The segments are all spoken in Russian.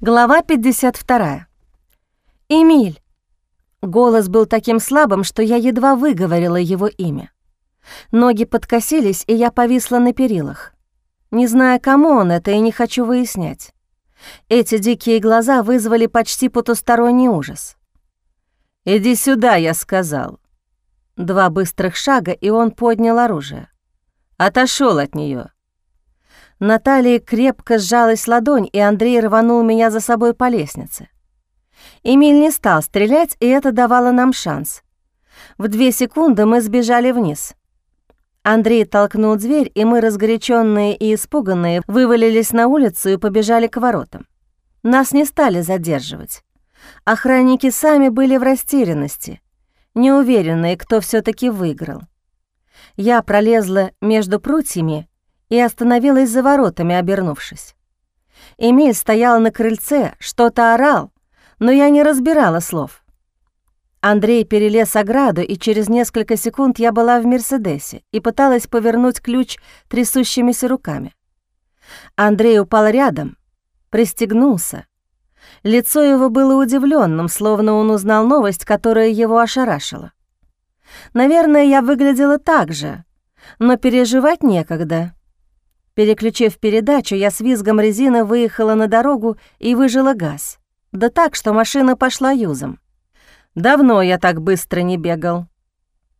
Глава 52. «Эмиль!» Голос был таким слабым, что я едва выговорила его имя. Ноги подкосились, и я повисла на перилах. Не зная, кому он это, и не хочу выяснять. Эти дикие глаза вызвали почти потусторонний ужас. «Иди сюда», — я сказал. Два быстрых шага, и он поднял оружие. Отошел от нее. На талии крепко сжалась ладонь, и Андрей рванул меня за собой по лестнице. Эмиль не стал стрелять, и это давало нам шанс. В две секунды мы сбежали вниз. Андрей толкнул дверь, и мы, разгоряченные и испуганные, вывалились на улицу и побежали к воротам. Нас не стали задерживать. Охранники сами были в растерянности, неуверенные, кто все таки выиграл. Я пролезла между прутьями и остановилась за воротами, обернувшись. Эмиль стоял на крыльце, что-то орал, но я не разбирала слов. Андрей перелез ограду, и через несколько секунд я была в «Мерседесе» и пыталась повернуть ключ трясущимися руками. Андрей упал рядом, пристегнулся. Лицо его было удивленным, словно он узнал новость, которая его ошарашила. Наверное, я выглядела так же, но переживать некогда. Переключив передачу, я с визгом резины выехала на дорогу и выжила газ. Да так, что машина пошла юзом. Давно я так быстро не бегал.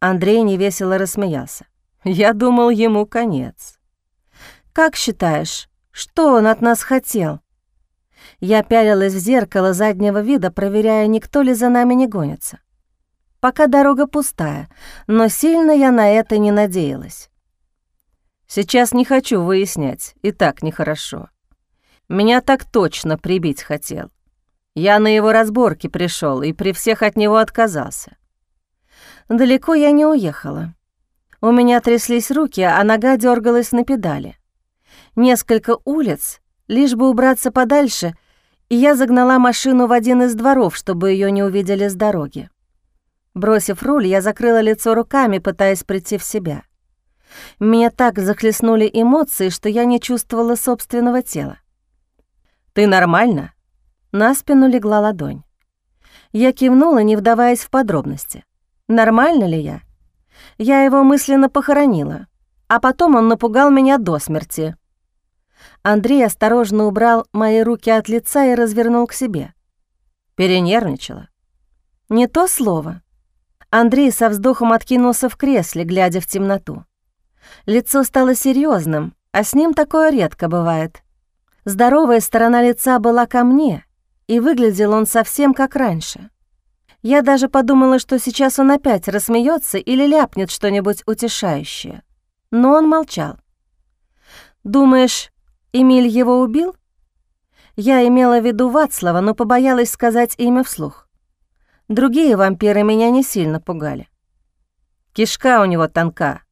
Андрей невесело рассмеялся. Я думал, ему конец. «Как считаешь, что он от нас хотел?» Я пялилась в зеркало заднего вида, проверяя, никто ли за нами не гонится. Пока дорога пустая, но сильно я на это не надеялась. Сейчас не хочу выяснять, и так нехорошо. Меня так точно прибить хотел. Я на его разборки пришел и при всех от него отказался. Далеко я не уехала. У меня тряслись руки, а нога дергалась на педали. Несколько улиц, лишь бы убраться подальше, и я загнала машину в один из дворов, чтобы ее не увидели с дороги. Бросив руль, я закрыла лицо руками, пытаясь прийти в себя. Меня так захлестнули эмоции, что я не чувствовала собственного тела. «Ты нормально?» На спину легла ладонь. Я кивнула, не вдаваясь в подробности. «Нормально ли я?» Я его мысленно похоронила, а потом он напугал меня до смерти. Андрей осторожно убрал мои руки от лица и развернул к себе. Перенервничала. Не то слово. Андрей со вздохом откинулся в кресле, глядя в темноту. Лицо стало серьезным, а с ним такое редко бывает. Здоровая сторона лица была ко мне, и выглядел он совсем как раньше. Я даже подумала, что сейчас он опять рассмеется или ляпнет что-нибудь утешающее. Но он молчал. «Думаешь, Эмиль его убил?» Я имела в виду Вацлава, но побоялась сказать имя вслух. Другие вампиры меня не сильно пугали. Кишка у него тонка,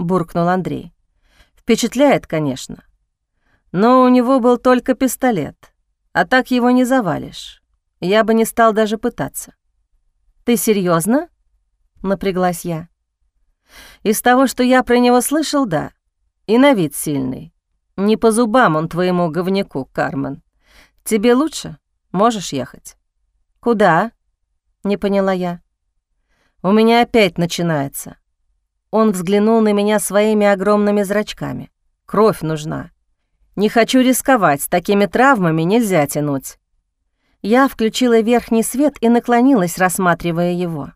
буркнул Андрей. Впечатляет, конечно. Но у него был только пистолет, а так его не завалишь. Я бы не стал даже пытаться. Ты серьезно? напряглась я. Из того, что я про него слышал, да. И на вид сильный. Не по зубам он твоему говняку, Кармен. Тебе лучше? Можешь ехать. Куда? Не поняла я. У меня опять начинается. Он взглянул на меня своими огромными зрачками. «Кровь нужна. Не хочу рисковать, с такими травмами нельзя тянуть». Я включила верхний свет и наклонилась, рассматривая его.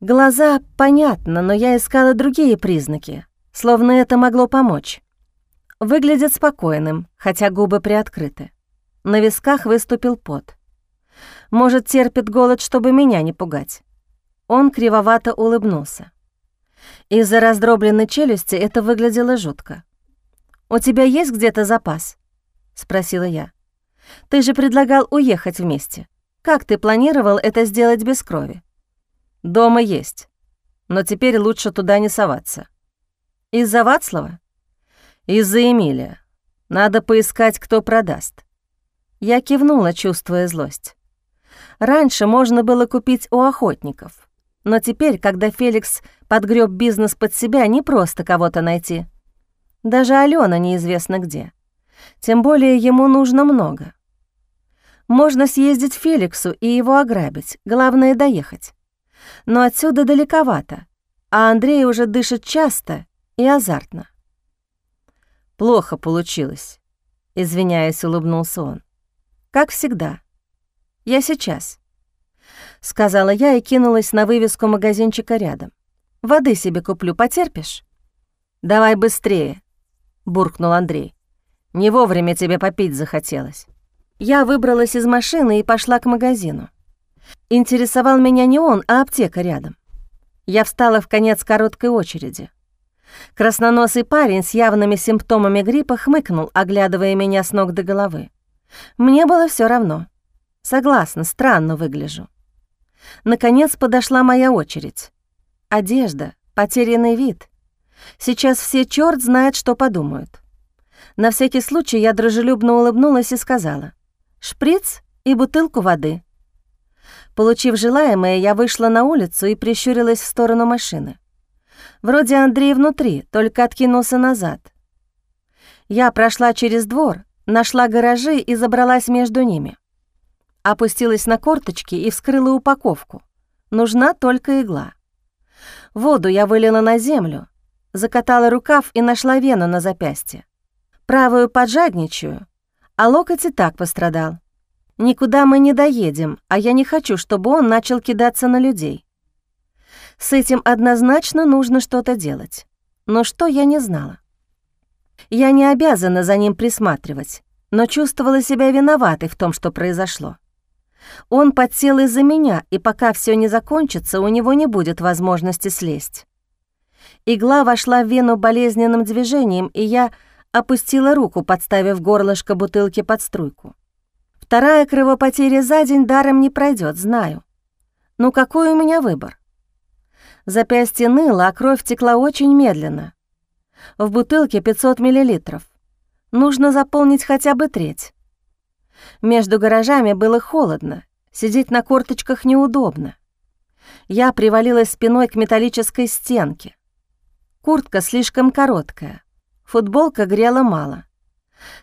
Глаза понятно, но я искала другие признаки, словно это могло помочь. Выглядит спокойным, хотя губы приоткрыты. На висках выступил пот. Может, терпит голод, чтобы меня не пугать. Он кривовато улыбнулся. Из-за раздробленной челюсти это выглядело жутко. «У тебя есть где-то запас?» — спросила я. «Ты же предлагал уехать вместе. Как ты планировал это сделать без крови?» «Дома есть, но теперь лучше туда не соваться». «Из-за Вацлава?» «Из-за Эмилия. Надо поискать, кто продаст». Я кивнула, чувствуя злость. Раньше можно было купить у охотников, но теперь, когда Феликс подгреб бизнес под себя, не просто кого-то найти. Даже Алена неизвестно где. Тем более ему нужно много. Можно съездить Феликсу и его ограбить, главное — доехать. Но отсюда далековато, а Андрей уже дышит часто и азартно. «Плохо получилось», — извиняясь, улыбнулся он. «Как всегда. Я сейчас», — сказала я и кинулась на вывеску магазинчика рядом. «Воды себе куплю, потерпишь?» «Давай быстрее», — буркнул Андрей. «Не вовремя тебе попить захотелось». Я выбралась из машины и пошла к магазину. Интересовал меня не он, а аптека рядом. Я встала в конец короткой очереди. Красноносый парень с явными симптомами гриппа хмыкнул, оглядывая меня с ног до головы. Мне было все равно. Согласна, странно выгляжу. Наконец подошла моя очередь. Одежда, потерянный вид. Сейчас все черт знает, что подумают. На всякий случай я дружелюбно улыбнулась и сказала. «Шприц и бутылку воды». Получив желаемое, я вышла на улицу и прищурилась в сторону машины. Вроде Андрей внутри, только откинулся назад. Я прошла через двор, нашла гаражи и забралась между ними. Опустилась на корточки и вскрыла упаковку. Нужна только игла. Воду я вылила на землю, закатала рукав и нашла вену на запястье. Правую поджадничаю, а локоть и так пострадал. Никуда мы не доедем, а я не хочу, чтобы он начал кидаться на людей. С этим однозначно нужно что-то делать. Но что я не знала. Я не обязана за ним присматривать, но чувствовала себя виноватой в том, что произошло. Он подсел из-за меня, и пока все не закончится, у него не будет возможности слезть. Игла вошла в вену болезненным движением, и я опустила руку, подставив горлышко бутылки под струйку. Вторая кровопотеря за день даром не пройдет, знаю. Ну какой у меня выбор? Запястье ныло, а кровь текла очень медленно. В бутылке 500 миллилитров. Нужно заполнить хотя бы треть. Между гаражами было холодно, сидеть на корточках неудобно. Я привалилась спиной к металлической стенке. Куртка слишком короткая, футболка грела мало.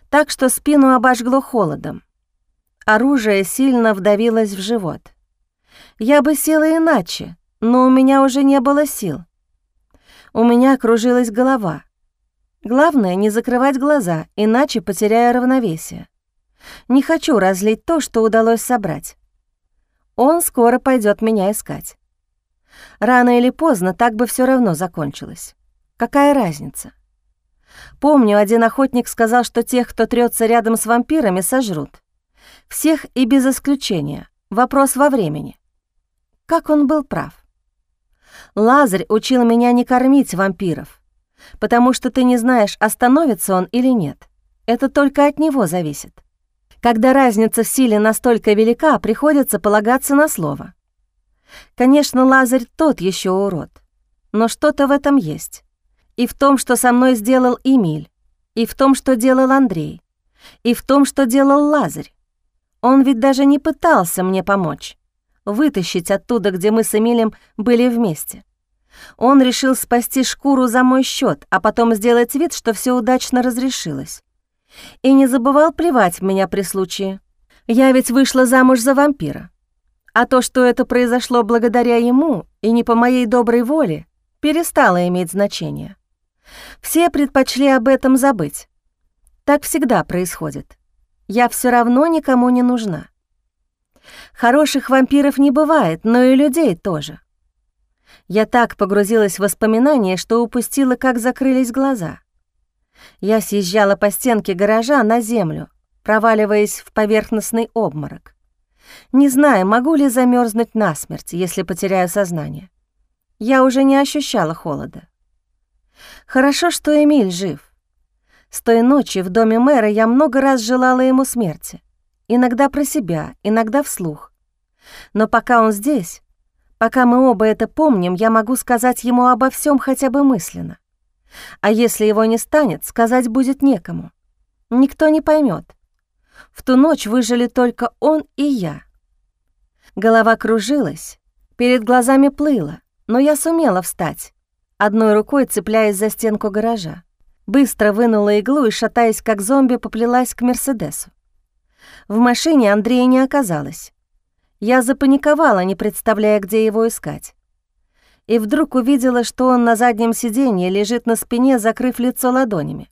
Так что спину обожгло холодом. Оружие сильно вдавилось в живот. Я бы села иначе, но у меня уже не было сил. У меня кружилась голова. Главное — не закрывать глаза, иначе потеряю равновесие. Не хочу разлить то, что удалось собрать. Он скоро пойдет меня искать. Рано или поздно так бы все равно закончилось. Какая разница? Помню, один охотник сказал, что тех, кто трется рядом с вампирами, сожрут. Всех и без исключения. Вопрос во времени. Как он был прав. Лазарь учил меня не кормить вампиров, потому что ты не знаешь, остановится он или нет. Это только от него зависит. Когда разница в силе настолько велика, приходится полагаться на слово. Конечно, Лазарь тот еще урод, но что-то в этом есть. И в том, что со мной сделал Эмиль, и в том, что делал Андрей, и в том, что делал Лазарь. Он ведь даже не пытался мне помочь вытащить оттуда, где мы с Эмилем были вместе. Он решил спасти шкуру за мой счет, а потом сделать вид, что все удачно разрешилось. И не забывал плевать меня при случае. Я ведь вышла замуж за вампира. А то, что это произошло благодаря ему и не по моей доброй воле, перестало иметь значение. Все предпочли об этом забыть. Так всегда происходит. Я все равно никому не нужна. Хороших вампиров не бывает, но и людей тоже. Я так погрузилась в воспоминания, что упустила, как закрылись глаза. Я съезжала по стенке гаража на землю, проваливаясь в поверхностный обморок. Не знаю, могу ли замерзнуть насмерть, если потеряю сознание. Я уже не ощущала холода. Хорошо, что Эмиль жив. С той ночи в доме мэра я много раз желала ему смерти. Иногда про себя, иногда вслух. Но пока он здесь, пока мы оба это помним, я могу сказать ему обо всем хотя бы мысленно. А если его не станет, сказать будет некому. Никто не поймет. В ту ночь выжили только он и я. Голова кружилась, перед глазами плыла, но я сумела встать, одной рукой цепляясь за стенку гаража. Быстро вынула иглу и, шатаясь как зомби, поплелась к Мерседесу. В машине Андрея не оказалось. Я запаниковала, не представляя, где его искать. И вдруг увидела, что он на заднем сиденье лежит на спине, закрыв лицо ладонями.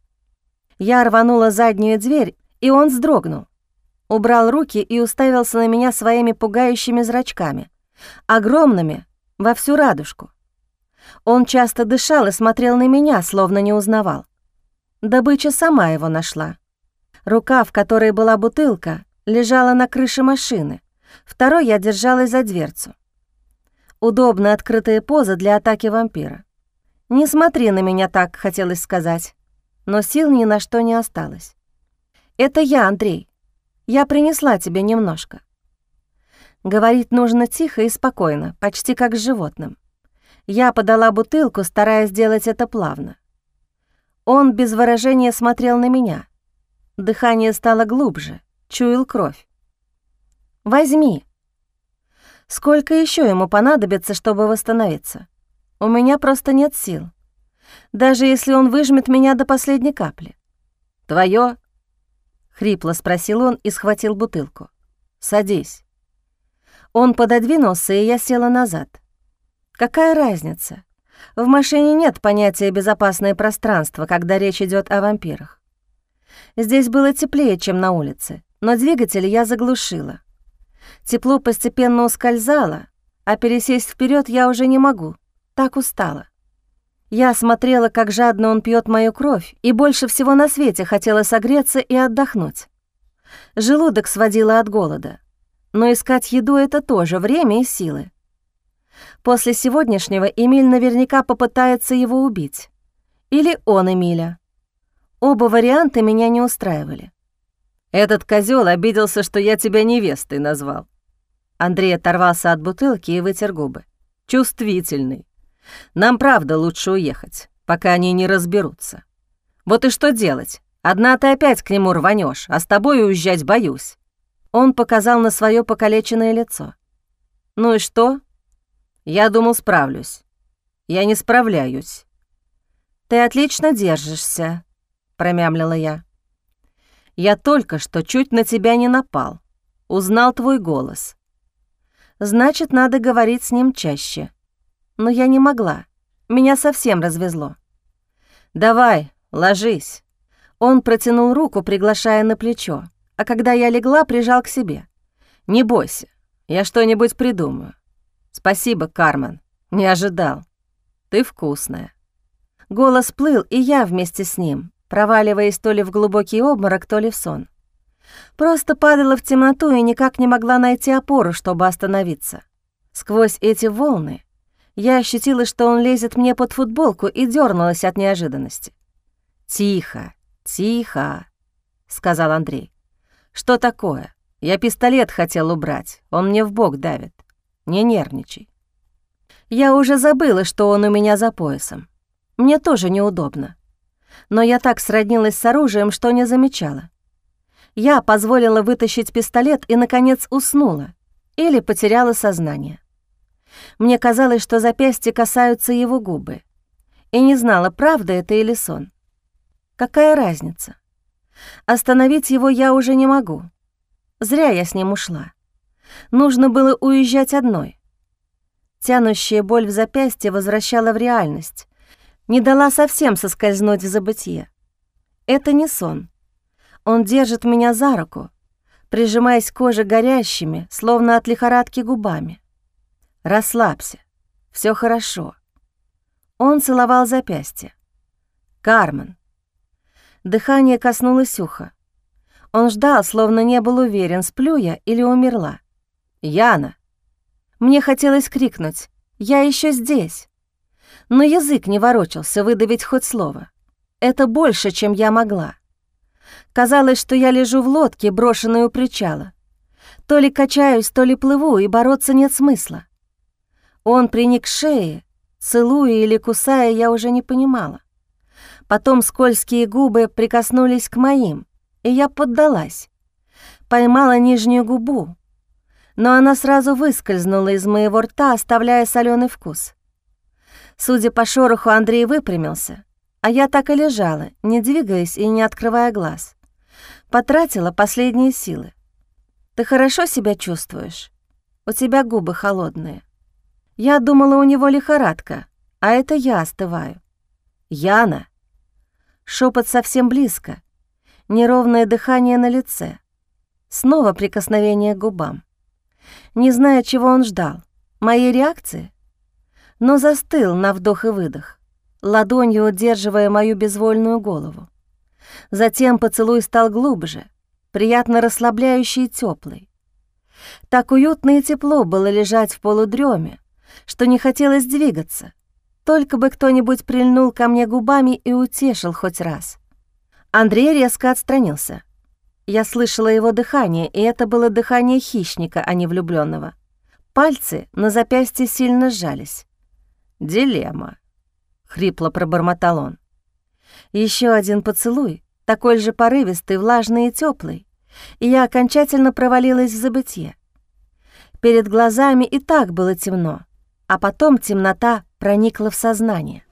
Я рванула заднюю дверь, и он вздрогнул. Убрал руки и уставился на меня своими пугающими зрачками, огромными, во всю радужку. Он часто дышал и смотрел на меня, словно не узнавал. Добыча сама его нашла. Рука, в которой была бутылка, лежала на крыше машины. Второй я держалась за дверцу. Удобная открытая поза для атаки вампира. «Не смотри на меня так», — хотелось сказать. Но сил ни на что не осталось. «Это я, Андрей. Я принесла тебе немножко». Говорить нужно тихо и спокойно, почти как с животным. Я подала бутылку, стараясь сделать это плавно. Он без выражения смотрел на меня. Дыхание стало глубже, чуял кровь. «Возьми». Сколько еще ему понадобится, чтобы восстановиться? У меня просто нет сил. Даже если он выжмет меня до последней капли. «Твое?» — хрипло спросил он и схватил бутылку. «Садись». Он пододвинулся, и я села назад. Какая разница? В машине нет понятия «безопасное пространство», когда речь идет о вампирах. Здесь было теплее, чем на улице, но двигатель я заглушила. Тепло постепенно ускользало, а пересесть вперед я уже не могу, так устала. Я смотрела, как жадно он пьет мою кровь, и больше всего на свете хотела согреться и отдохнуть. Желудок сводило от голода, но искать еду — это тоже время и силы. После сегодняшнего Эмиль наверняка попытается его убить. Или он Эмиля. Оба варианта меня не устраивали. «Этот козел обиделся, что я тебя невестой назвал». Андрей оторвался от бутылки и вытер губы. «Чувствительный. Нам правда лучше уехать, пока они не разберутся. Вот и что делать? Одна ты опять к нему рванешь, а с тобой уезжать боюсь». Он показал на свое покалеченное лицо. «Ну и что?» Я думал, справлюсь. Я не справляюсь. Ты отлично держишься, промямлила я. Я только что чуть на тебя не напал. Узнал твой голос. Значит, надо говорить с ним чаще. Но я не могла. Меня совсем развезло. Давай, ложись. Он протянул руку, приглашая на плечо, а когда я легла, прижал к себе. Не бойся, я что-нибудь придумаю. «Спасибо, Кармен. Не ожидал. Ты вкусная». Голос плыл, и я вместе с ним, проваливаясь то ли в глубокий обморок, то ли в сон. Просто падала в темноту и никак не могла найти опору, чтобы остановиться. Сквозь эти волны я ощутила, что он лезет мне под футболку и дернулась от неожиданности. «Тихо, тихо», — сказал Андрей. «Что такое? Я пистолет хотел убрать, он мне в бок давит. Не нервничай. Я уже забыла, что он у меня за поясом. Мне тоже неудобно. Но я так сроднилась с оружием, что не замечала. Я позволила вытащить пистолет и, наконец, уснула или потеряла сознание. Мне казалось, что запястья касаются его губы, и не знала, правда это или сон. Какая разница? Остановить его я уже не могу. Зря я с ним ушла. Нужно было уезжать одной. Тянущая боль в запястье возвращала в реальность, не дала совсем соскользнуть в забытье. Это не сон. Он держит меня за руку, прижимаясь к коже горящими, словно от лихорадки губами. «Расслабься, все хорошо». Он целовал запястье. «Кармен». Дыхание коснулось уха. Он ждал, словно не был уверен, сплю я или умерла. «Яна!» Мне хотелось крикнуть «Я еще здесь!» Но язык не ворочался выдавить хоть слово. Это больше, чем я могла. Казалось, что я лежу в лодке, брошенной у причала. То ли качаюсь, то ли плыву, и бороться нет смысла. Он приник к шее, целуя или кусая, я уже не понимала. Потом скользкие губы прикоснулись к моим, и я поддалась. Поймала нижнюю губу, но она сразу выскользнула из моего рта, оставляя соленый вкус. Судя по шороху, Андрей выпрямился, а я так и лежала, не двигаясь и не открывая глаз. Потратила последние силы. «Ты хорошо себя чувствуешь? У тебя губы холодные. Я думала, у него лихорадка, а это я остываю. Яна!» Шепот совсем близко, неровное дыхание на лице. Снова прикосновение к губам. Не зная, чего он ждал, моей реакции, но застыл на вдох и выдох, ладонью удерживая мою безвольную голову. Затем поцелуй стал глубже, приятно расслабляющий и теплый. Так уютно и тепло было лежать в полудреме, что не хотелось двигаться, только бы кто-нибудь прильнул ко мне губами и утешил хоть раз. Андрей резко отстранился. Я слышала его дыхание, и это было дыхание хищника, а не влюбленного. Пальцы на запястье сильно сжались. «Дилемма», — хрипло пробормотал он. Еще один поцелуй, такой же порывистый, влажный и теплый, и я окончательно провалилась в забытье. Перед глазами и так было темно, а потом темнота проникла в сознание.